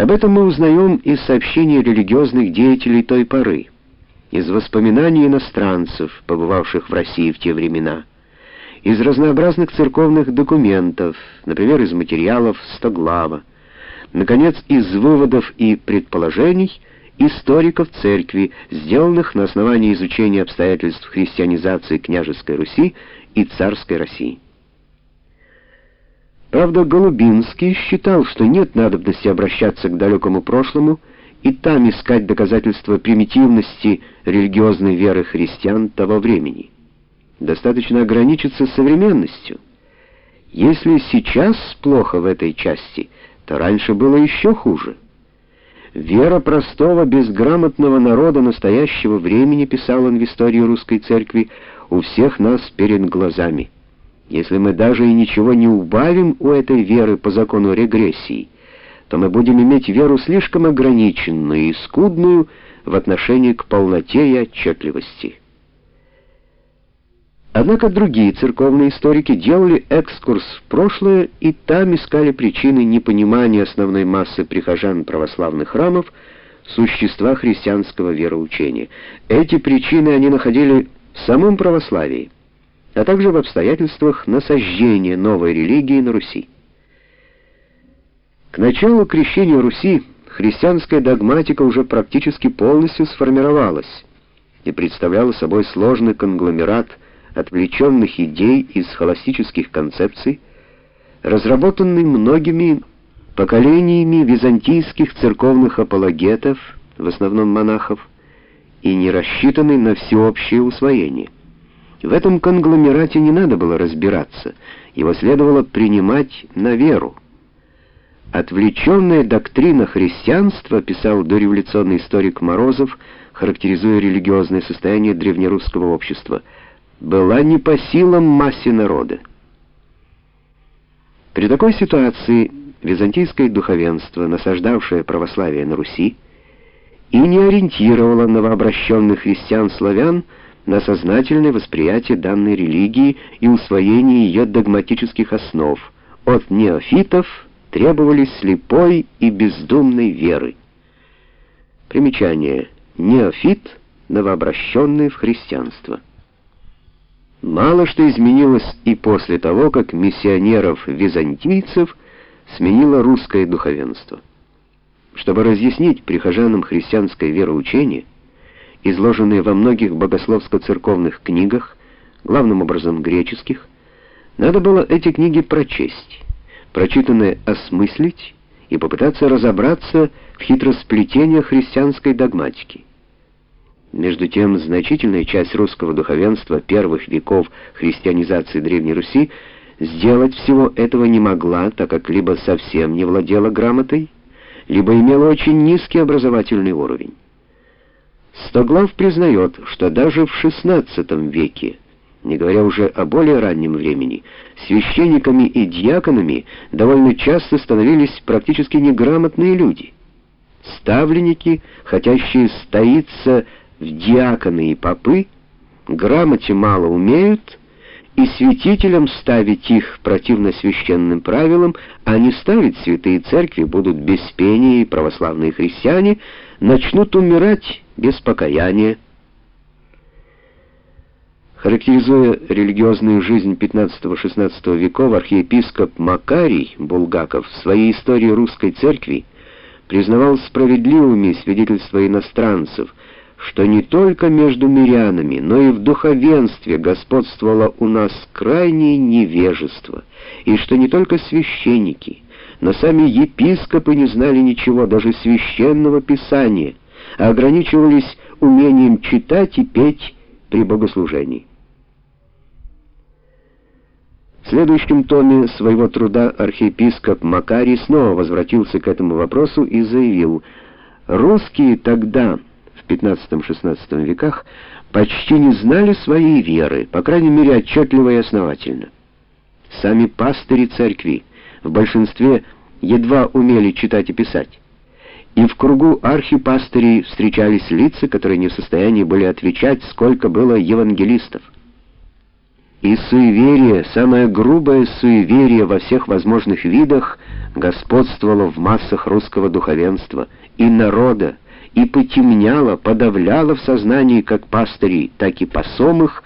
Об этом мы узнаем из сообщений религиозных деятелей той поры, из воспоминаний иностранцев, побывавших в России в те времена, из разнообразных церковных документов, например, из материалов Стоглава, наконец, из выводов и предположений историков церкви, сделанных на основании изучения обстоятельств христианизации княжеской Руси и царской России. Правда, Голубинский считал, что нет надобности обращаться к далекому прошлому и там искать доказательства примитивности религиозной веры христиан того времени. Достаточно ограничиться современностью. Если сейчас плохо в этой части, то раньше было еще хуже. Вера простого, безграмотного народа настоящего времени, писал он в истории русской церкви, у всех нас перед глазами. Если мы даже и ничего не убавим у этой веры по закону регрессии, то мы будем иметь веру слишком ограниченную и скудную в отношении к полноте и отчетливости. Однако другие церковные историки делали экскурс в прошлое и там искали причины непонимания основной массы прихожан православных храмов существа христианского вероучения. Эти причины они находили в самом православии а также в обстоятельствах насаждения новой религии на Руси. К началу крещения Руси христианская догматика уже практически полностью сформировалась и представляла собой сложный конгломерат отвлеченных идей из схоластических концепций, разработанный многими поколениями византийских церковных апологетов, в основном монахов, и не рассчитанный на всеобщее усвоение. В этом конгломерате не надо было разбираться, его следовало принимать на веру. Отвлеченная доктрина христианства, писал дореволюционный историк Морозов, характеризуя религиозное состояние древнерусского общества, была не по силам массе народа. При такой ситуации византийское духовенство, насаждавшее православие на Руси, и не ориентировало новообращенных христиан-славян на сознательное восприятие данной религии и усвоение ее догматических основ. От неофитов требовались слепой и бездумной веры. Примечание. Неофит — новообращенный в христианство. Мало что изменилось и после того, как миссионеров-византийцев сменило русское духовенство. Чтобы разъяснить прихожанам христианское вероучение, изложенные во многих богословско-церковных книгах, главным образом греческих, надо было эти книги прочесть, прочитанное осмыслить и попытаться разобраться в хитросплетениях христианской догматики. Между тем, значительная часть русского духовенства первых веков христианизации Древней Руси сделать всего этого не могла, так как либо совсем не владела грамотой, либо имела очень низкий образовательный уровень. Стоглав признает, что даже в XVI веке, не говоря уже о более раннем времени, священниками и диаконами довольно часто становились практически неграмотные люди. Ставленники, хотящие стоиться в диаконы и попы, грамоте мало умеют, и святителям ставить их противно священным правилам, а не ставить святые церкви будут без пения и православные христиане, начнут умирать без покаяния. Характеризуя религиозную жизнь XV-XVI веков, архиепископ Макарий Булгаков в своей истории русской церкви признавал справедливыми свидетельства иностранцев, что не только между мирянами, но и в духовенстве господствовало у нас крайнее невежество, и что не только священники, но сами епископы не знали ничего, даже священного писания, а ограничивались умением читать и петь при богослужении. В следующем томе своего труда архиепископ Макарий снова возвратился к этому вопросу и заявил, «Русские тогда, в XV-XVI веках, почти не знали своей веры, по крайней мере отчетливо и основательно. Сами пастыри церкви в большинстве едва умели читать и писать и в кругу архипастырей встречались лица, которые не в состоянии были отвечать, сколько было евангелистов. И суеверие, самое грубое суеверие во всех возможных видах, господствовало в массах русского духовенства и народа, и потемняло, подавляло в сознании как пастырей, так и посомых,